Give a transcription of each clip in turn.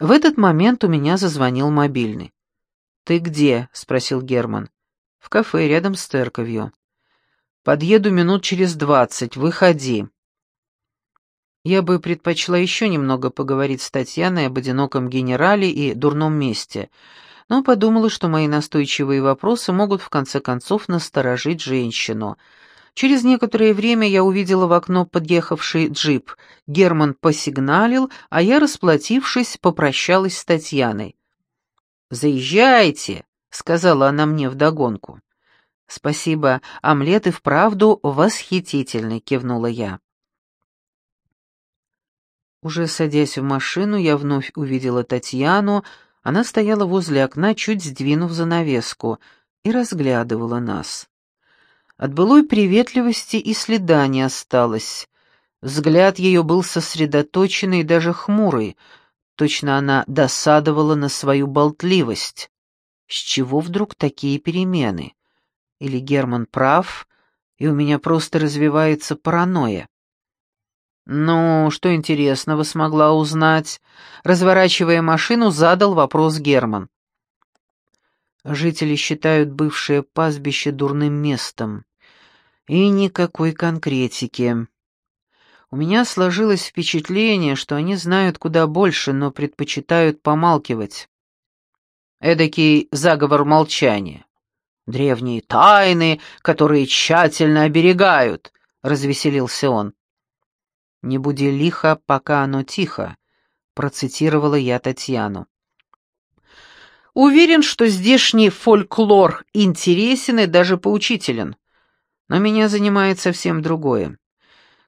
В этот момент у меня зазвонил мобильный. «Ты где?» — спросил Герман. «В кафе рядом с церковью». «Подъеду минут через двадцать. Выходи». Я бы предпочла еще немного поговорить с Татьяной об одиноком генерале и дурном месте, но подумала, что мои настойчивые вопросы могут в конце концов насторожить женщину — Через некоторое время я увидела в окно подъехавший джип. Герман посигналил, а я, расплатившись, попрощалась с Татьяной. «Заезжайте», — сказала она мне вдогонку. «Спасибо, омлет и вправду восхитительный», — кивнула я. Уже садясь в машину, я вновь увидела Татьяну. Она стояла возле окна, чуть сдвинув занавеску, и разглядывала нас. От былой приветливости и следа не осталось. Взгляд ее был сосредоточенный и даже хмурый. Точно она досадовала на свою болтливость. С чего вдруг такие перемены? Или Герман прав, и у меня просто развивается паранойя? «Ну, что интересного смогла узнать?» Разворачивая машину, задал вопрос Герман. Жители считают бывшее пастбище дурным местом. И никакой конкретики. У меня сложилось впечатление, что они знают куда больше, но предпочитают помалкивать. Эдакий заговор молчания. Древние тайны, которые тщательно оберегают, — развеселился он. «Не буди лихо, пока оно тихо», — процитировала я Татьяну. Уверен, что здешний фольклор интересен и даже поучителен. Но меня занимает совсем другое.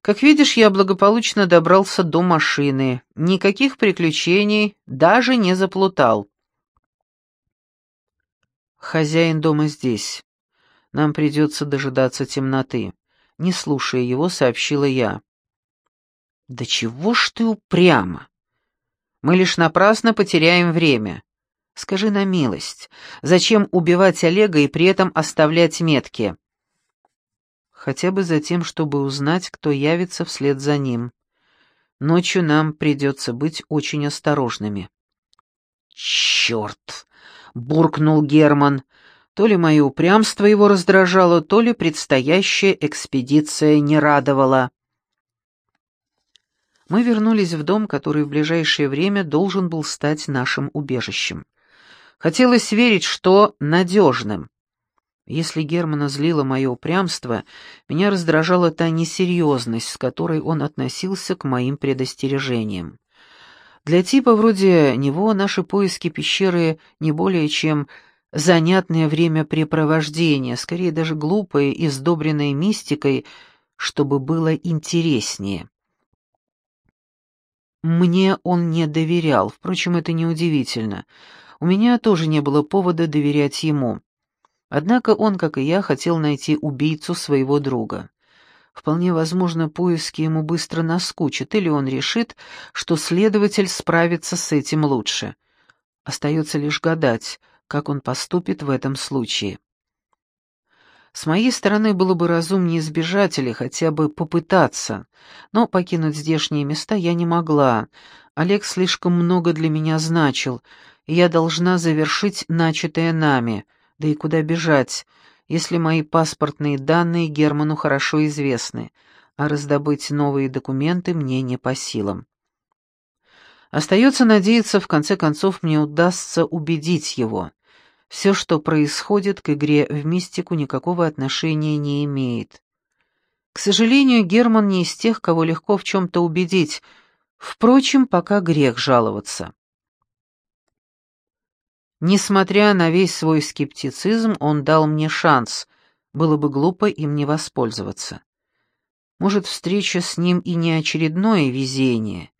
Как видишь, я благополучно добрался до машины. Никаких приключений, даже не заплутал. Хозяин дома здесь. Нам придется дожидаться темноты. Не слушая его, сообщила я. «Да чего ж ты упрямо? Мы лишь напрасно потеряем время. Скажи на милость, зачем убивать Олега и при этом оставлять метки?» Хотя бы за тем, чтобы узнать, кто явится вслед за ним. Ночью нам придется быть очень осторожными». «Черт!» — буркнул Герман. То ли мое упрямство его раздражало, то ли предстоящая экспедиция не радовала. Мы вернулись в дом, который в ближайшее время должен был стать нашим убежищем. Хотелось верить, что надежным. Если Германа злило мое упрямство, меня раздражала та несерьезность, с которой он относился к моим предостережениям. Для типа вроде него наши поиски пещеры не более чем занятное времяпрепровождение, скорее даже глупое и сдобренное мистикой, чтобы было интереснее. Мне он не доверял, впрочем, это неудивительно. У меня тоже не было повода доверять ему. Однако он, как и я, хотел найти убийцу своего друга. Вполне возможно, поиски ему быстро наскучат, или он решит, что следователь справится с этим лучше. Остается лишь гадать, как он поступит в этом случае. С моей стороны было бы разумнее избежать или хотя бы попытаться, но покинуть здешние места я не могла. Олег слишком много для меня значил, и я должна завершить начатое нами — да и куда бежать, если мои паспортные данные Герману хорошо известны, а раздобыть новые документы мне не по силам. Остается надеяться, в конце концов мне удастся убедить его. Все, что происходит к игре в мистику, никакого отношения не имеет. К сожалению, Герман не из тех, кого легко в чем-то убедить, впрочем, пока грех жаловаться. Несмотря на весь свой скептицизм, он дал мне шанс, было бы глупо им не воспользоваться. Может, встреча с ним и не очередное везение,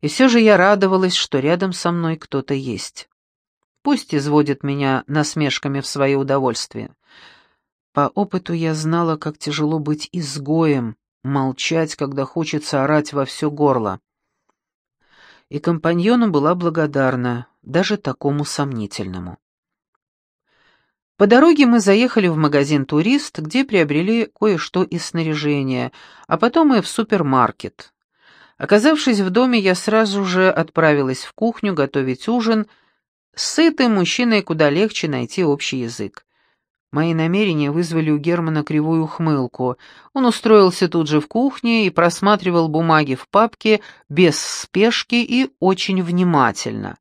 и все же я радовалась, что рядом со мной кто-то есть. Пусть изводит меня насмешками в свое удовольствие. По опыту я знала, как тяжело быть изгоем, молчать, когда хочется орать во все горло. И компаньону была благодарна, даже такому сомнительному. По дороге мы заехали в магазин «Турист», где приобрели кое-что из снаряжения, а потом и в супермаркет. Оказавшись в доме, я сразу же отправилась в кухню готовить ужин. С сытым мужчиной куда легче найти общий язык. Мои намерения вызвали у Германа кривую ухмылку. Он устроился тут же в кухне и просматривал бумаги в папке без спешки и очень внимательно.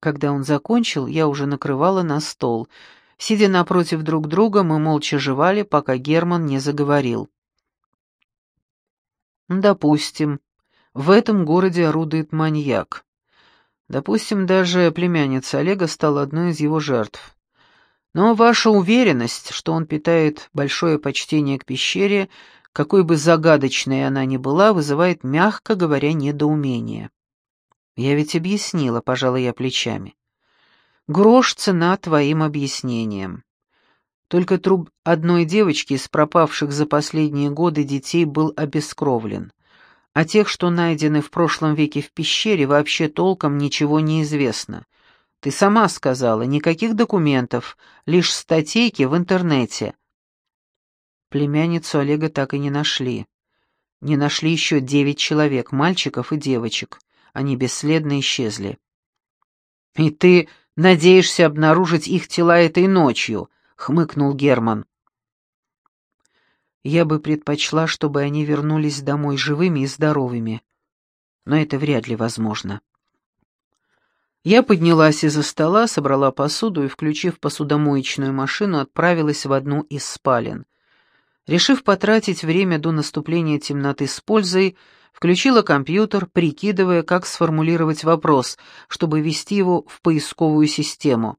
Когда он закончил, я уже накрывала на стол. Сидя напротив друг друга, мы молча жевали, пока Герман не заговорил. Допустим, в этом городе орудует маньяк. Допустим, даже племянница Олега стала одной из его жертв. Но ваша уверенность, что он питает большое почтение к пещере, какой бы загадочной она ни была, вызывает, мягко говоря, недоумение. Я ведь объяснила, пожалуй, я плечами. Грош цена твоим объяснениям. Только труп одной девочки из пропавших за последние годы детей был обескровлен. О тех, что найдены в прошлом веке в пещере, вообще толком ничего не известно. Ты сама сказала, никаких документов, лишь статейки в интернете. Племянницу Олега так и не нашли. Не нашли еще девять человек, мальчиков и девочек. Они бесследно исчезли. «И ты надеешься обнаружить их тела этой ночью?» хмыкнул Герман. Я бы предпочла, чтобы они вернулись домой живыми и здоровыми, но это вряд ли возможно. Я поднялась из-за стола, собрала посуду и, включив посудомоечную машину, отправилась в одну из спален. Решив потратить время до наступления темноты с пользой, включила компьютер, прикидывая, как сформулировать вопрос, чтобы ввести его в поисковую систему.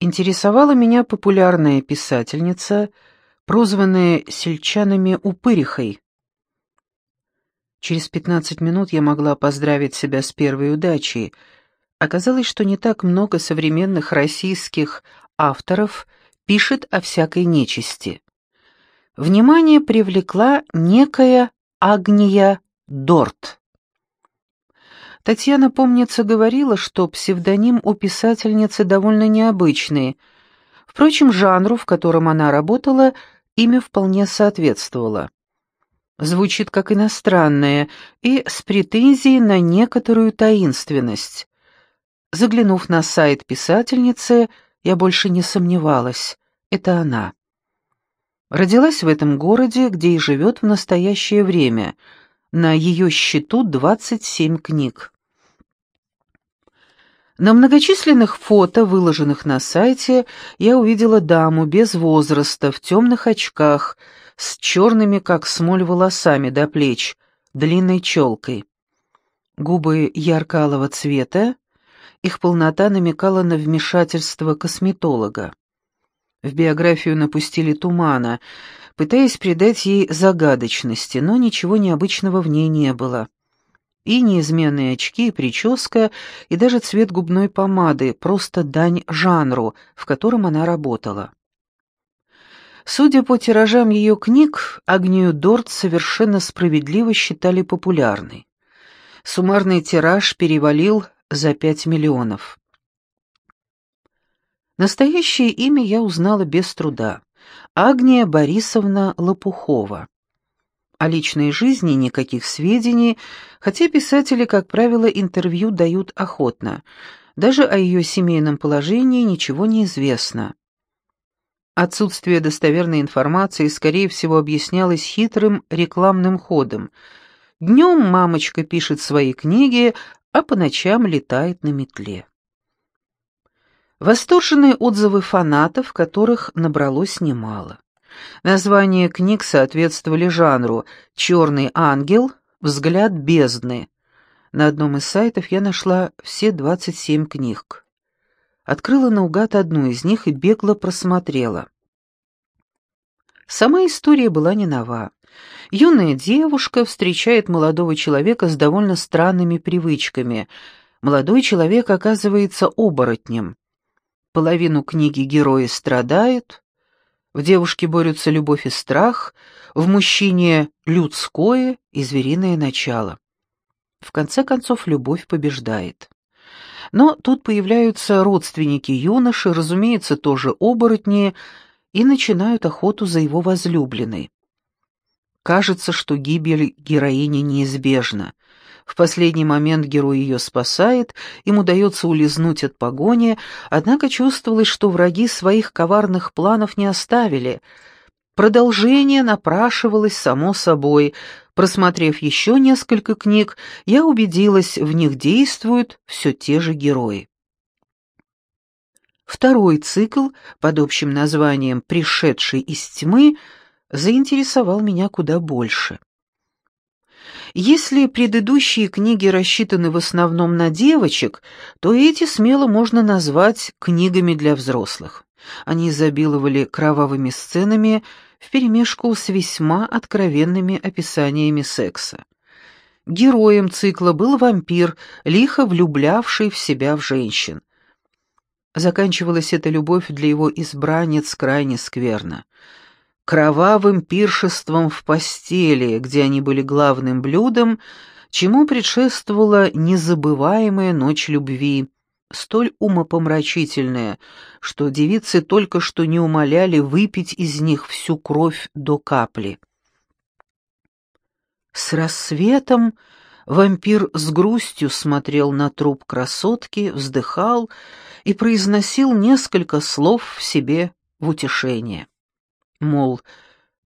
Интересовала меня популярная писательница, прозванная сельчанами Упырихой. Через пятнадцать минут я могла поздравить себя с первой удачей. Оказалось, что не так много современных российских авторов пишет о всякой нечисти. Внимание привлекла некая Агния Дорт. Татьяна, помнится, говорила, что псевдоним у писательницы довольно необычный. Впрочем, жанру, в котором она работала, имя вполне соответствовало. Звучит как иностранное и с претензией на некоторую таинственность. Заглянув на сайт писательницы, я больше не сомневалась. Это она. Родилась в этом городе, где и живет в настоящее время — на ее счету 27 книг. На многочисленных фото, выложенных на сайте, я увидела даму без возраста, в темных очках, с черными, как смоль, волосами до плеч, длинной челкой. Губы ярко-алого цвета, их полнота намекала на вмешательство косметолога. В биографию напустили тумана, пытаясь придать ей загадочности, но ничего необычного в ней не было. И неизменные очки, и прическа, и даже цвет губной помады — просто дань жанру, в котором она работала. Судя по тиражам ее книг, Агнию Дорт совершенно справедливо считали популярной. Суммарный тираж перевалил за пять миллионов. Настоящее имя я узнала без труда. Агния Борисовна Лопухова. О личной жизни никаких сведений, хотя писатели, как правило, интервью дают охотно. Даже о ее семейном положении ничего не известно. Отсутствие достоверной информации, скорее всего, объяснялось хитрым рекламным ходом. Днем мамочка пишет свои книги, а по ночам летает на метле. Восторженные отзывы фанатов, которых набралось немало. Названия книг соответствовали жанру «Черный ангел», «Взгляд бездны». На одном из сайтов я нашла все 27 книг. Открыла наугад одну из них и бегло просмотрела. Сама история была не нова. Юная девушка встречает молодого человека с довольно странными привычками. Молодой человек оказывается оборотнем. Половину книги герои страдают, в девушке борются любовь и страх, в мужчине людское и звериное начало. В конце концов, любовь побеждает. Но тут появляются родственники юноши, разумеется, тоже оборотни, и начинают охоту за его возлюбленной. Кажется, что гибель героини неизбежна. В последний момент герой ее спасает, им удается улизнуть от погони, однако чувствовалось, что враги своих коварных планов не оставили. Продолжение напрашивалось само собой. Просмотрев еще несколько книг, я убедилась, в них действуют все те же герои. Второй цикл, под общим названием «Пришедший из тьмы», заинтересовал меня куда больше. Если предыдущие книги рассчитаны в основном на девочек, то эти смело можно назвать книгами для взрослых. Они изобиловали кровавыми сценами вперемешку с весьма откровенными описаниями секса. Героем цикла был вампир, лихо влюблявший в себя в женщин. Заканчивалась эта любовь для его избранниц крайне скверно кровавым пиршеством в постели, где они были главным блюдом, чему предшествовала незабываемая ночь любви, столь умопомрачительная, что девицы только что не умоляли выпить из них всю кровь до капли. С рассветом вампир с грустью смотрел на труп красотки, вздыхал и произносил несколько слов в себе в утешение. Мол,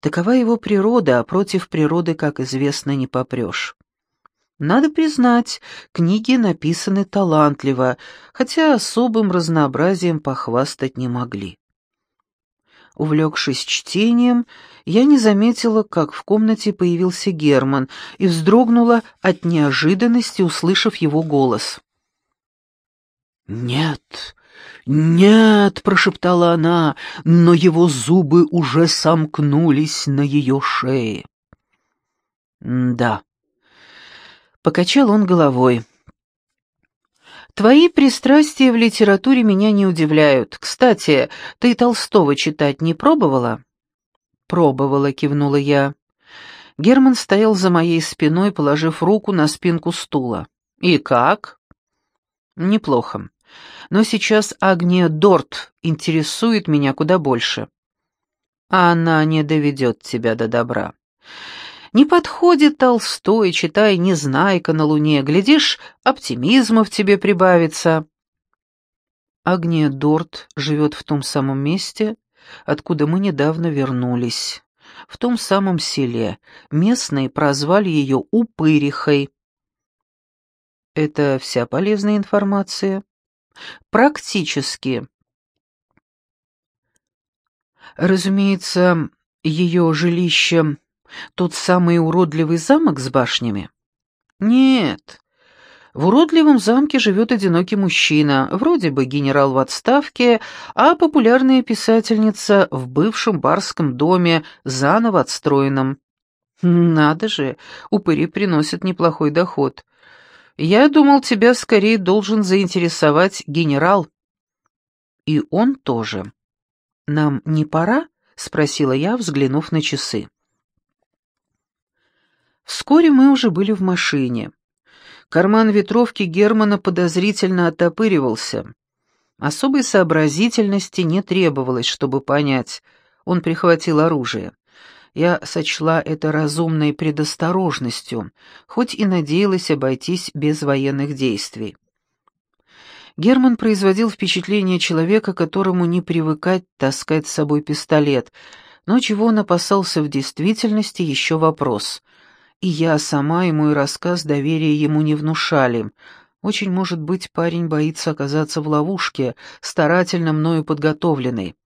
такова его природа, а против природы, как известно, не попрешь. Надо признать, книги написаны талантливо, хотя особым разнообразием похвастать не могли. Увлекшись чтением, я не заметила, как в комнате появился Герман, и вздрогнула от неожиданности, услышав его голос. «Нет, «Нет!» — прошептала она, но его зубы уже сомкнулись на ее шее. «Да». Покачал он головой. «Твои пристрастия в литературе меня не удивляют. Кстати, ты Толстого читать не пробовала?» «Пробовала», — кивнула я. Герман стоял за моей спиной, положив руку на спинку стула. «И как?» «Неплохо но сейчас Агния Дорт интересует меня куда больше. А она не доведет тебя до добра. Не подходит Толстой, читай «Незнайка на луне», глядишь, оптимизма в тебе прибавится. Агния Дорт живет в том самом месте, откуда мы недавно вернулись, в том самом селе. Местные прозвали ее Упырихой. Это вся полезная информация? Практически. Разумеется, ее жилище — тот самый уродливый замок с башнями? Нет. В уродливом замке живет одинокий мужчина, вроде бы генерал в отставке, а популярная писательница в бывшем барском доме, заново отстроенном. Надо же, упыри приносят неплохой доход. Я думал, тебя скорее должен заинтересовать генерал. И он тоже. Нам не пора? спросила я, взглянув на часы. Вскоре мы уже были в машине. Карман ветровки Германа подозрительно оттопыривался. Особой сообразительности не требовалось, чтобы понять. Он прихватил оружие. Я сочла это разумной предосторожностью, хоть и надеялась обойтись без военных действий. Герман производил впечатление человека, которому не привыкать таскать с собой пистолет, но чего он опасался в действительности, еще вопрос. И я сама и мой рассказ доверия ему не внушали. Очень может быть, парень боится оказаться в ловушке, старательно мною подготовленной.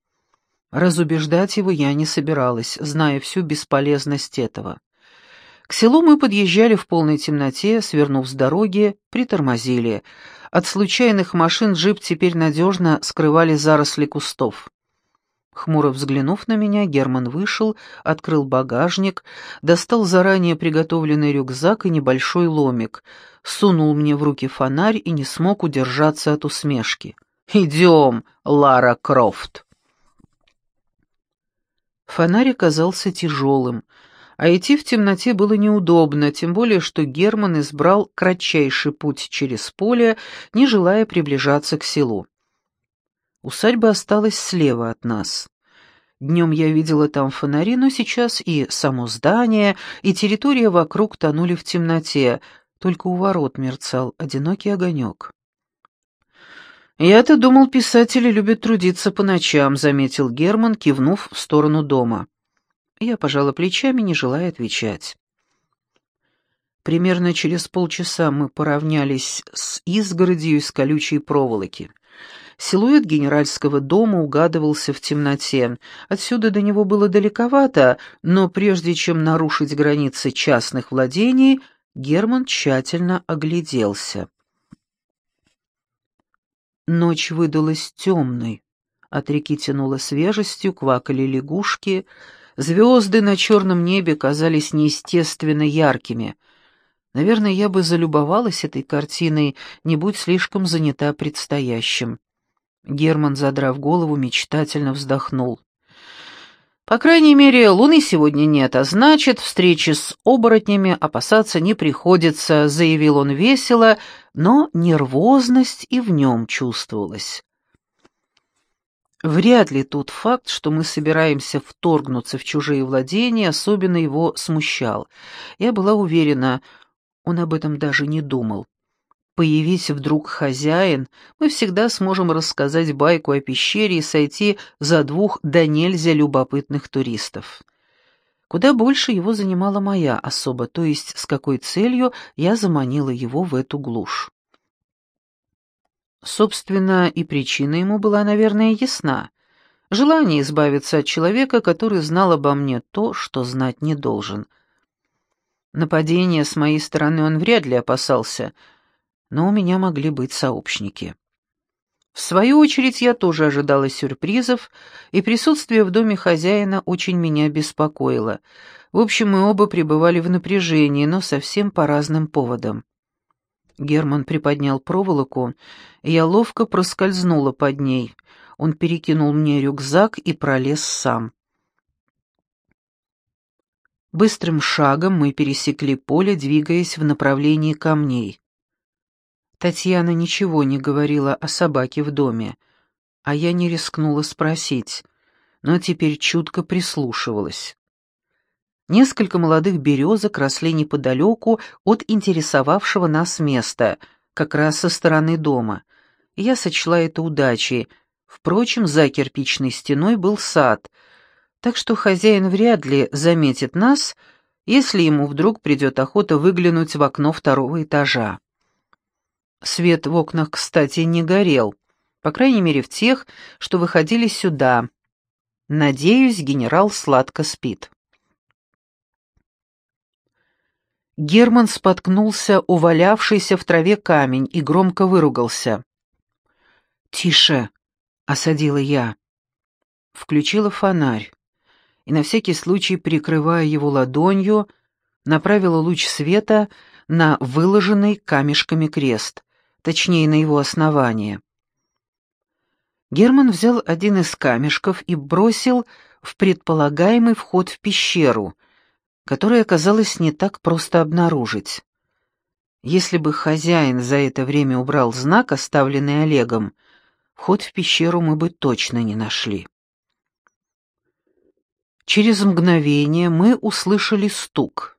Разубеждать его я не собиралась, зная всю бесполезность этого. К селу мы подъезжали в полной темноте, свернув с дороги, притормозили. От случайных машин джип теперь надежно скрывали заросли кустов. Хмуро взглянув на меня, Герман вышел, открыл багажник, достал заранее приготовленный рюкзак и небольшой ломик, сунул мне в руки фонарь и не смог удержаться от усмешки. «Идем, Лара Крофт!» Фонарь оказался тяжелым, а идти в темноте было неудобно, тем более что Герман избрал кратчайший путь через поле, не желая приближаться к селу. Усадьба осталась слева от нас. Днем я видела там фонари, но сейчас и само здание, и территория вокруг тонули в темноте, только у ворот мерцал одинокий огонек. «Я-то думал, писатели любят трудиться по ночам», — заметил Герман, кивнув в сторону дома. Я пожала плечами, не желая отвечать. Примерно через полчаса мы поравнялись с изгородью из колючей проволоки. Силуэт генеральского дома угадывался в темноте. Отсюда до него было далековато, но прежде чем нарушить границы частных владений, Герман тщательно огляделся. Ночь выдалась темной. От реки тянуло свежестью, квакали лягушки. Звезды на черном небе казались неестественно яркими. Наверное, я бы залюбовалась этой картиной, не будь слишком занята предстоящим. Герман, задрав голову, мечтательно вздохнул. «По крайней мере, луны сегодня нет, а значит, встречи с оборотнями опасаться не приходится», — заявил он весело, но нервозность и в нем чувствовалась. Вряд ли тот факт, что мы собираемся вторгнуться в чужие владения, особенно его смущал. Я была уверена, он об этом даже не думал. Появись вдруг хозяин, мы всегда сможем рассказать байку о пещере и сойти за двух да нельзя любопытных туристов. Куда больше его занимала моя особа, то есть с какой целью я заманила его в эту глушь. Собственно, и причина ему была, наверное, ясна. Желание избавиться от человека, который знал обо мне то, что знать не должен. Нападения с моей стороны он вряд ли опасался — но у меня могли быть сообщники. В свою очередь я тоже ожидала сюрпризов, и присутствие в доме хозяина очень меня беспокоило. В общем, мы оба пребывали в напряжении, но совсем по разным поводам. Герман приподнял проволоку, и я ловко проскользнула под ней. Он перекинул мне рюкзак и пролез сам. Быстрым шагом мы пересекли поле, двигаясь в направлении камней. Татьяна ничего не говорила о собаке в доме, а я не рискнула спросить, но теперь чутко прислушивалась. Несколько молодых березок росли неподалеку от интересовавшего нас места, как раз со стороны дома. Я сочла это удачей. Впрочем, за кирпичной стеной был сад, так что хозяин вряд ли заметит нас, если ему вдруг придет охота выглянуть в окно второго этажа. Свет в окнах, кстати, не горел, по крайней мере в тех, что выходили сюда. Надеюсь, генерал сладко спит. Герман споткнулся, увалявшийся в траве камень, и громко выругался. «Тише!» — осадила я. Включила фонарь и, на всякий случай прикрывая его ладонью, направила луч света на выложенный камешками крест точнее, на его основание. Герман взял один из камешков и бросил в предполагаемый вход в пещеру, который оказалось не так просто обнаружить. Если бы хозяин за это время убрал знак, оставленный Олегом, вход в пещеру мы бы точно не нашли. Через мгновение мы услышали стук.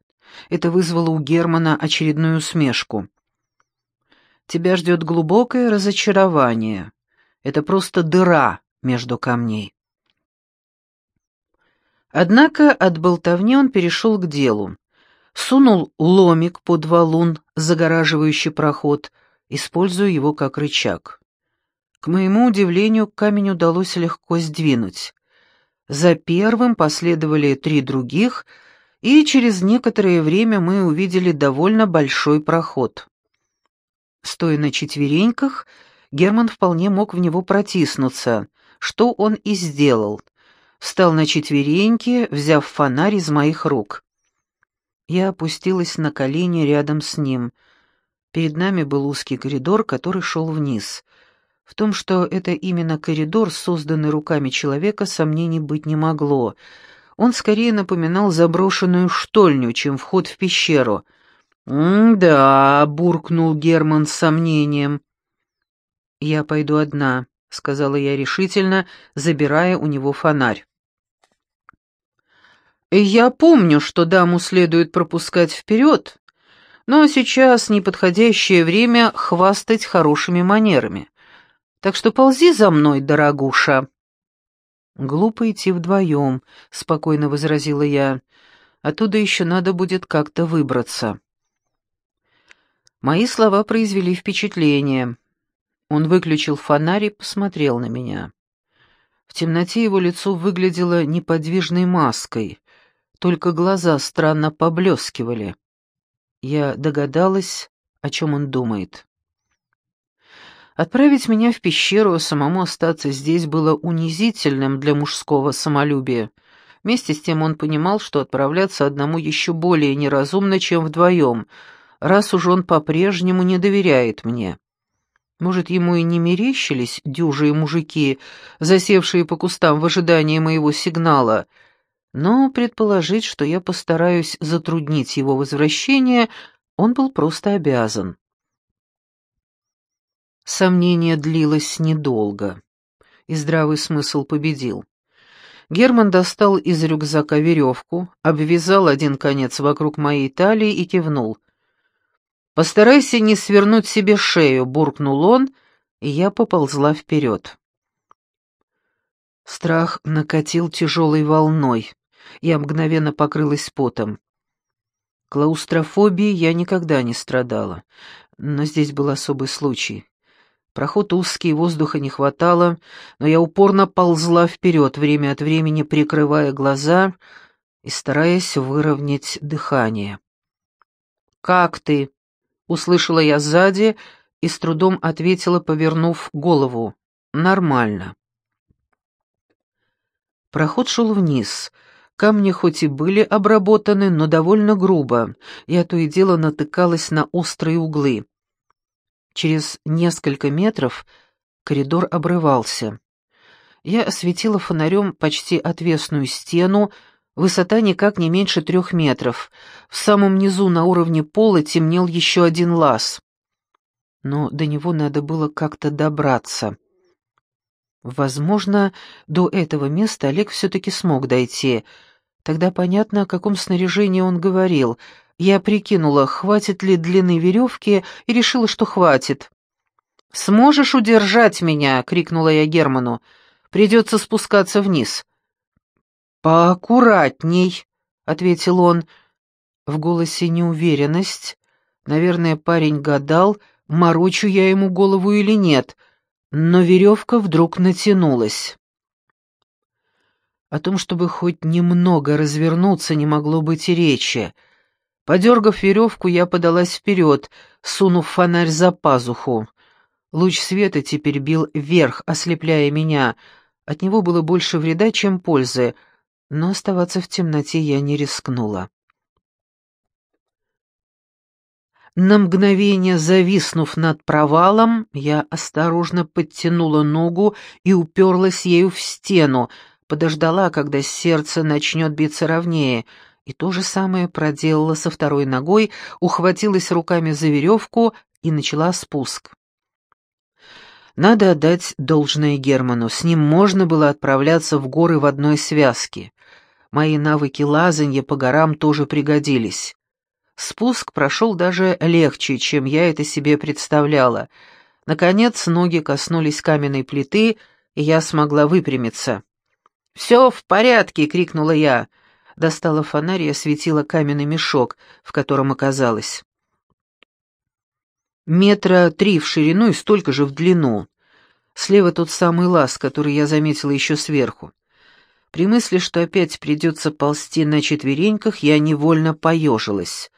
Это вызвало у Германа очередную усмешку тебя ждет глубокое разочарование. Это просто дыра между камней. Однако от болтовни он перешел к делу. Сунул ломик под валун, загораживающий проход, используя его как рычаг. К моему удивлению, камень удалось легко сдвинуть. За первым последовали три других, и через некоторое время мы увидели довольно большой проход. Стоя на четвереньках, Герман вполне мог в него протиснуться, что он и сделал. Встал на четвереньки, взяв фонарь из моих рук. Я опустилась на колени рядом с ним. Перед нами был узкий коридор, который шел вниз. В том, что это именно коридор, созданный руками человека, сомнений быть не могло. Он скорее напоминал заброшенную штольню, чем вход в пещеру — «Да», — буркнул Герман с сомнением. «Я пойду одна», — сказала я решительно, забирая у него фонарь. «Я помню, что даму следует пропускать вперед, но сейчас неподходящее время хвастать хорошими манерами. Так что ползи за мной, дорогуша». «Глупо идти вдвоем», — спокойно возразила я. «Оттуда еще надо будет как-то выбраться». Мои слова произвели впечатление. Он выключил фонарь и посмотрел на меня. В темноте его лицо выглядело неподвижной маской, только глаза странно поблескивали. Я догадалась, о чем он думает. Отправить меня в пещеру, а самому остаться здесь было унизительным для мужского самолюбия. Вместе с тем он понимал, что отправляться одному еще более неразумно, чем вдвоем, раз уж он по-прежнему не доверяет мне. Может, ему и не мерещились дюжие мужики, засевшие по кустам в ожидании моего сигнала, но предположить, что я постараюсь затруднить его возвращение, он был просто обязан. Сомнение длилось недолго, и здравый смысл победил. Герман достал из рюкзака веревку, обвязал один конец вокруг моей талии и кивнул. «Постарайся не свернуть себе шею», — буркнул он, и я поползла вперед. Страх накатил тяжелой волной. Я мгновенно покрылась потом. Клаустрофобией я никогда не страдала, но здесь был особый случай. Проход узкий, воздуха не хватало, но я упорно ползла вперед, время от времени прикрывая глаза и стараясь выровнять дыхание. «Как ты?» — услышала я сзади и с трудом ответила, повернув голову. «Нормально». Проход шел вниз. Камни хоть и были обработаны, но довольно грубо. Я то и дело натыкалась на острые углы. Через несколько метров коридор обрывался. Я осветила фонарем почти отвесную стену, высота никак не меньше трех метров. В самом низу на уровне пола темнел еще один лаз. Но до него надо было как-то добраться. Возможно, до этого места Олег все-таки смог дойти. Тогда понятно, о каком снаряжении он говорил — я прикинула, хватит ли длины веревки, и решила, что хватит. «Сможешь удержать меня?» — крикнула я Герману. «Придется спускаться вниз». «Поаккуратней», — ответил он. В голосе неуверенность. Наверное, парень гадал, морочу я ему голову или нет, но веревка вдруг натянулась. О том, чтобы хоть немного развернуться, не могло быть и речи. Подергав веревку, я подалась вперед, сунув фонарь за пазуху. Луч света теперь бил вверх, ослепляя меня. От него было больше вреда, чем пользы, но оставаться в темноте я не рискнула. На мгновение зависнув над провалом, я осторожно подтянула ногу и уперлась ею в стену, подождала, когда сердце начнет биться ровнее — и то же самое проделала со второй ногой, ухватилась руками за веревку и начала спуск. Надо отдать должное Герману, с ним можно было отправляться в горы в одной связке. Мои навыки лазанья по горам тоже пригодились. Спуск прошел даже легче, чем я это себе представляла. Наконец ноги коснулись каменной плиты, и я смогла выпрямиться. «Все в порядке!» — крикнула я достала фонарь и осветила каменный мешок, в котором оказалась. Метра три в ширину и столько же в длину. Слева тот самый лаз, который я заметила еще сверху. При мысли, что опять придется ползти на четвереньках, я невольно поежилась.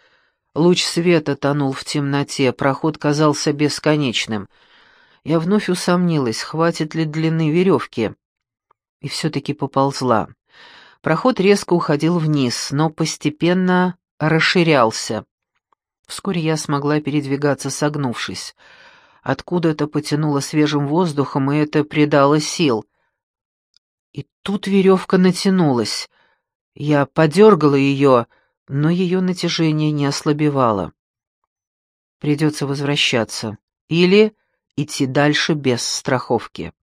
Луч света тонул в темноте, проход казался бесконечным. Я вновь усомнилась, хватит ли длины веревки. И все-таки поползла. Проход резко уходил вниз, но постепенно расширялся. Вскоре я смогла передвигаться, согнувшись. Откуда-то потянуло свежим воздухом, и это придало сил. И тут веревка натянулась. Я подергала ее, но ее натяжение не ослабевало. Придется возвращаться. Или идти дальше без страховки.